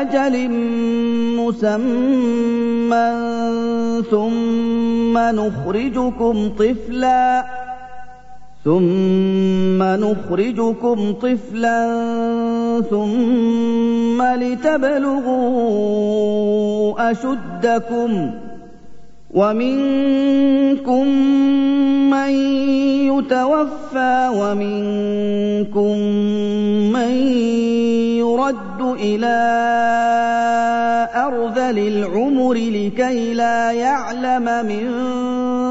أجل مسمى ثم نخرجكم طفلا ثم نخرجكم طفلا ثم لتبلغوا أشدكم ومنكم من يتوفى ومنكم من يرد إلى أرذل العمر لكي لا يعلم من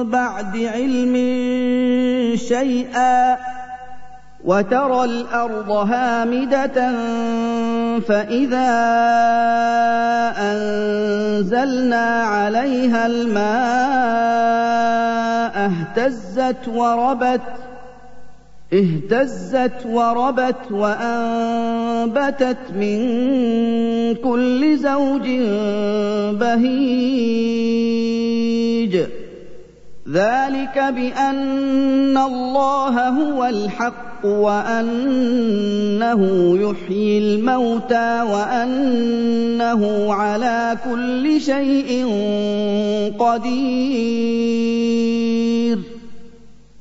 بعد علم شيئا وترى الأرض هامدة فإذا أنزلنا عليها الماء اهتزت وربت اهتزت وربت وأنبتت من كل زوج بهيج. ذلك بأن الله هو الحق وأنه يحيي الموتى وأنه على كل شيء قدير.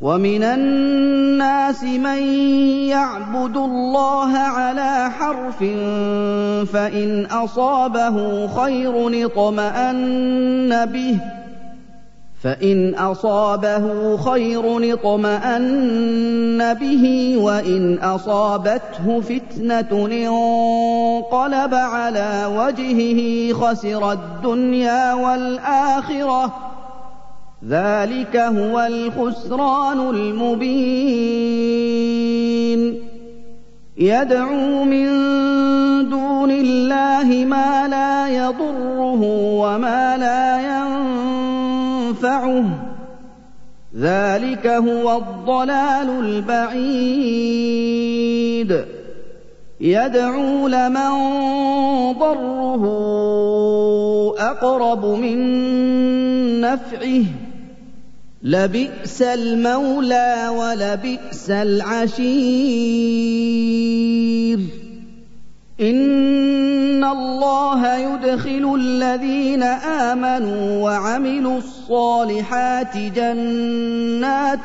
ومن الناس من يعبد الله على حرف فإن أصابه خير اطمأن به فإن أصابه خير اطمأن به وإن أصابته فتنة انقلب على وجهه خسر الدنيا والآخرة ذلك هو الخسران المبين يدعو من دون الله ما لا يضره وما لا ينفعه ذلك هو الضلال البعيد يدعو لمن ضره اقرب من نفعه لبئس المولى ولبئس العشير. إن الله يدخل الذين آمنوا وعملوا الصالحات جنات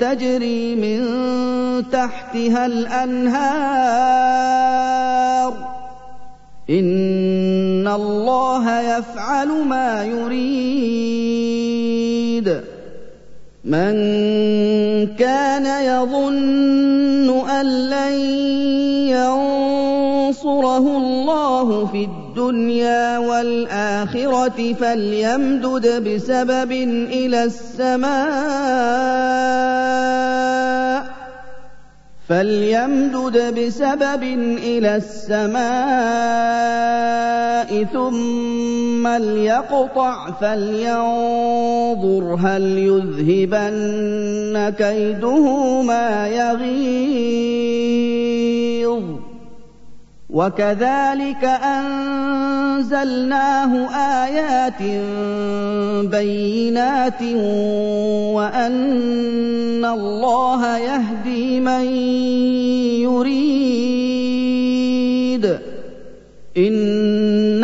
تجري من تحتها الأنهار. ان الله يفعل ما يريد. من كان يظن ان لن ينصره الله في الدنيا والاخره فليمدد بسبب إلى السماء فليمدد بسبب إلى السماء ثم ليقطع فلينظر هل يذهبن كيده ما يغيظ وكذلك أنزلناه آيات بينات وأن الله يهدي من يريد إن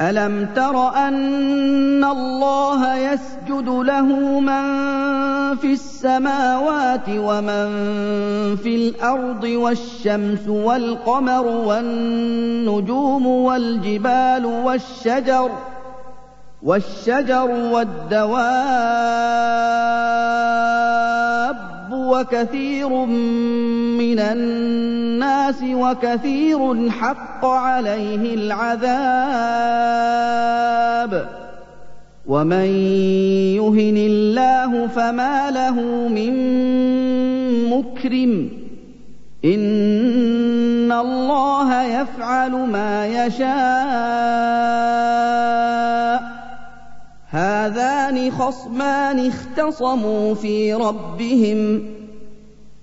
ألم تر أن الله يسجد له من في السماوات ومن في الأرض والشمس والقمر والنجوم والجبال والشجر والشجر والدواب وكثير من الناس وكثير حق عليه العذاب. ومن يهن الله فما له من مكرم. إن الله يفعل ما يشاء. هذان خصمان اختصموا في ربهم.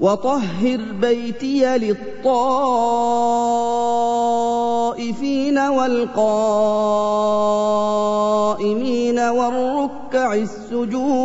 وطهر بيتي للطائفين والقائمين والركع السجود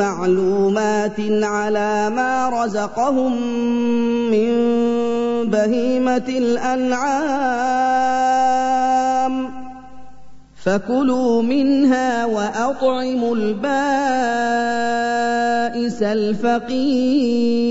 معلومات على ما رزقهم من بهيمة الأنعام. فكلوا منها وأطعموا البائس الفقير.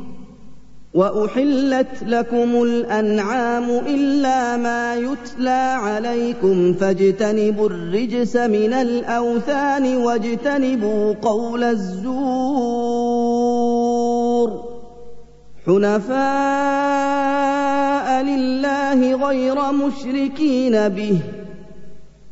وأحلت لكم الأنعام إلا ما يتلى عليكم فاجتنبوا الرجس من الأوثان واجتنبوا قول الزور. حنفاء لله غير مشركين به.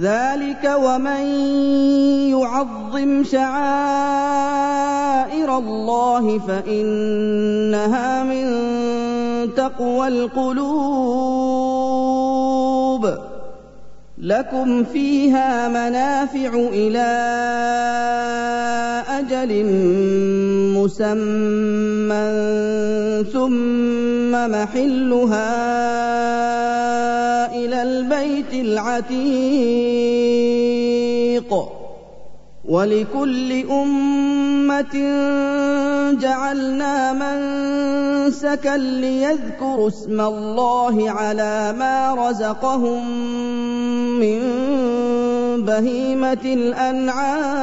ذلك ومن يعظم شعائر الله فإنها من تقوى القلوب. لكم فيها منافع إلى أجل مسمى ثم محلها البيت العتيق ولكل أمة جعلنا منسكا ليذكروا اسم الله على ما رزقهم من بهيمة الأنعام.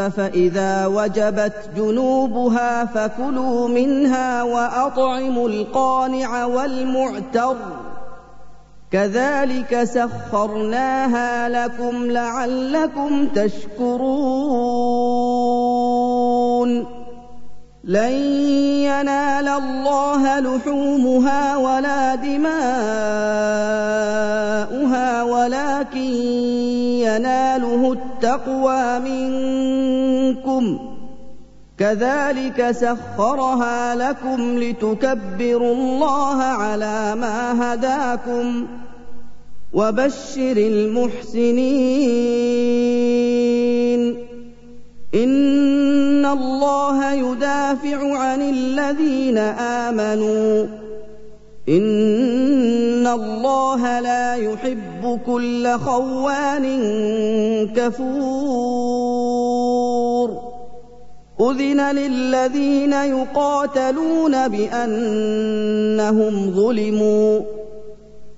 فإذا وجبت جنوبها فكلوا منها وأطعموا القانع والمعتر. كذلك سخرناها لكم لعلكم تشكرون. لن ينال الله لحومها ولا دماؤها التقوى منكم كذلك سخرها لكم لتكبروا الله على ما هداكم وبشر المحسنين. إن الله يدافع عن الذين آمنوا ان الله لا يحب كل خوان كفور اذن للذين يقاتلون بانهم ظلموا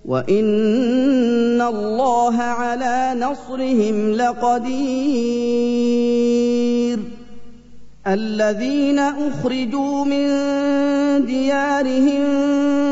وان الله على نصرهم لقدير الذين اخرجوا من ديارهم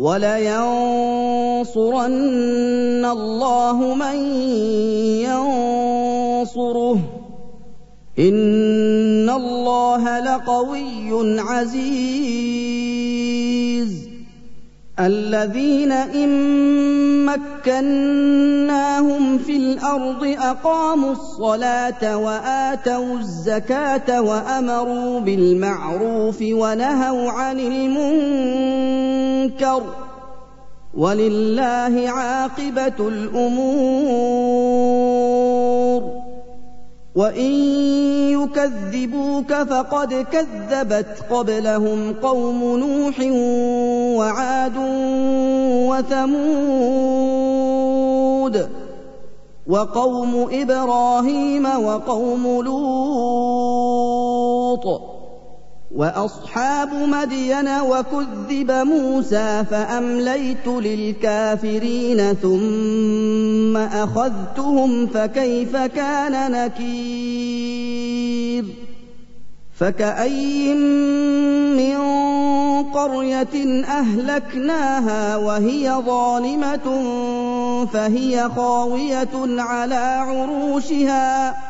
ولينصرن الله من ينصره. إن الله لقوي عزيز. الذين إن مكناهم في الأرض أقاموا الصلاة وآتوا الزكاة وأمروا بالمعروف ونهوا عن المنكر. ولله عاقبة الأمور. وإن يكذبوك فقد كذبت قبلهم قوم نوح وعاد وثمود وقوم إبراهيم وقوم لوط وأصحاب مدين وكذب موسى فأمليت للكافرين ثم أخذتهم فكيف كان نكير؟ فكأين من قرية أهلكناها وهي ظالمة فهي خاوية على عروشها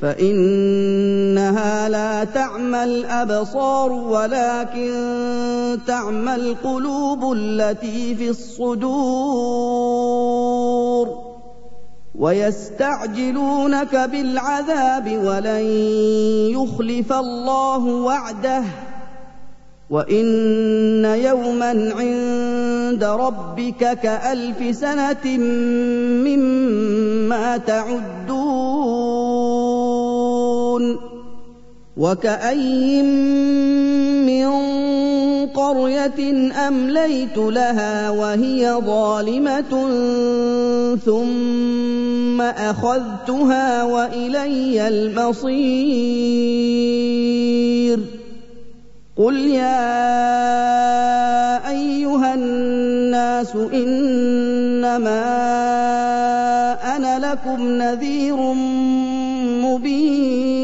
فإنها لا تعمى الابصار ولكن تعمى القلوب التي في الصدور ويستعجلونك بالعذاب ولن يخلف الله وعده وإن يوما عند ربك كألف سنة مما تعدون وكأين من قرية أمليت لها وهي ظالمة ثم أخذتها وإلي المصير. قل يا أيها الناس إنما أنا لكم نذير مبين.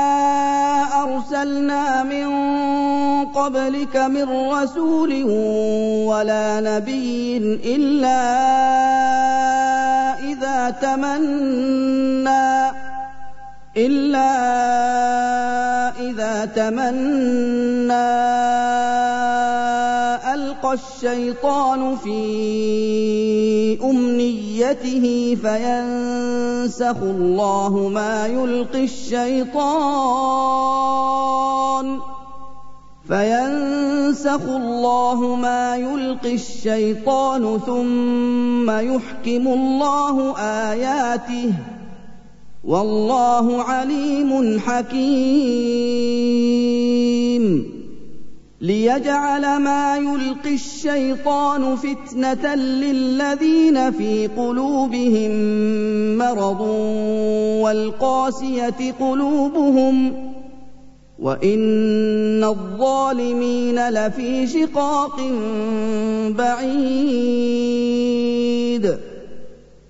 أرسلنا من قبلك من رسول ولا نبي إلا إذا تمنى إلا إذا تمنى. الشيطان في أمنيته فينسخ الله ما يلقي الشيطان فينسخ الله ما يلقي الشيطان ثم يحكم الله آياته والله عليم حكيم ليجعل ما يلقي الشيطان فتنة للذين في قلوبهم مرض والقاسية قلوبهم وإن الظالمين لفي شقاق بعيد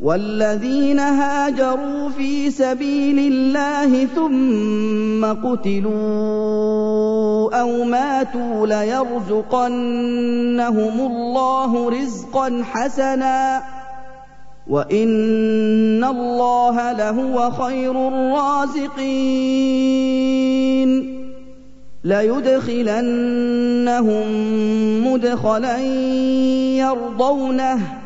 والذين هاجروا في سبيل الله ثم قتلوا أو ماتوا ليرزقنهم الله رزقا حسنا وإن الله لهو خير الرازقين ليدخلنهم مدخلا يرضونه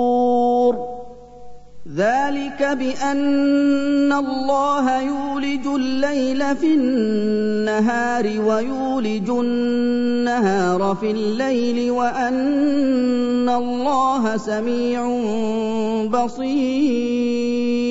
ذلك بأن الله يولج الليل في النهار ويولج النهار في الليل وأن الله سميع بصير.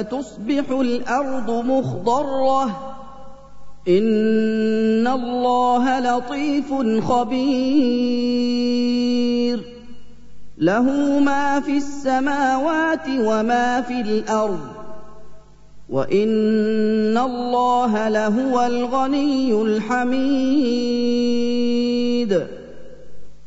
فتصبح الأرض مخضرة. إن الله لطيف خبير. له ما في السماوات وما في الأرض. وإن الله لهو الغني الحميد.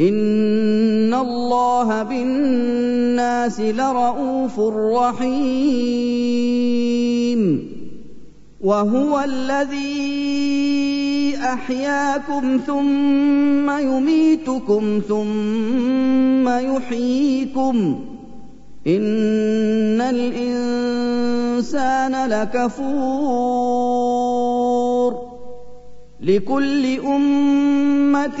ان الله بالناس لرءوف رحيم. وهو الذي احياكم ثم يميتكم ثم يحييكم. ان الانسان لكفور. لكل امه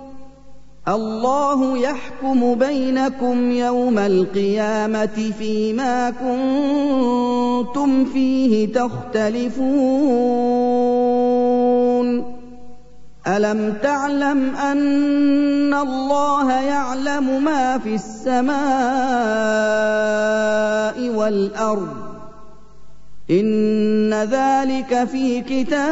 الله يحكم بينكم يوم القيامة فيما كنتم فيه تختلفون. ألم تعلم أن الله يعلم ما في السماء والأرض؟ إن ذلك في كتاب.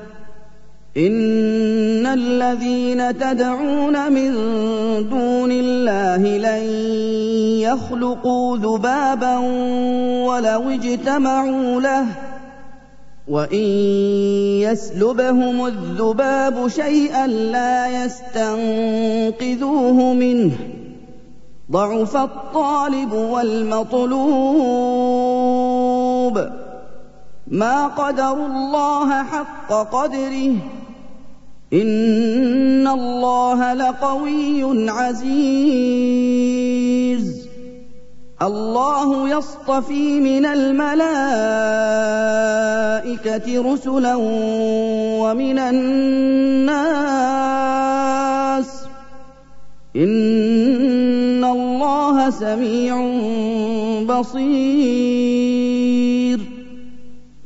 ان الذين تدعون من دون الله لن يخلقوا ذبابا ولو اجتمعوا له وان يسلبهم الذباب شيئا لا يستنقذوه منه ضعف الطالب والمطلوب ما قدروا الله حق قدره ان الله لقوي عزيز. الله يصطفي من الملائكه رسلا ومن الناس. ان الله سميع بصير.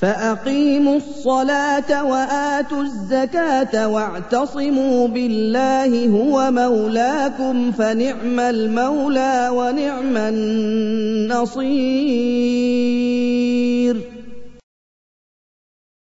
فأقيموا الصلاة وآتوا الزكاة واعتصموا بالله هو مولاكم فنعم المولى ونعم النصير.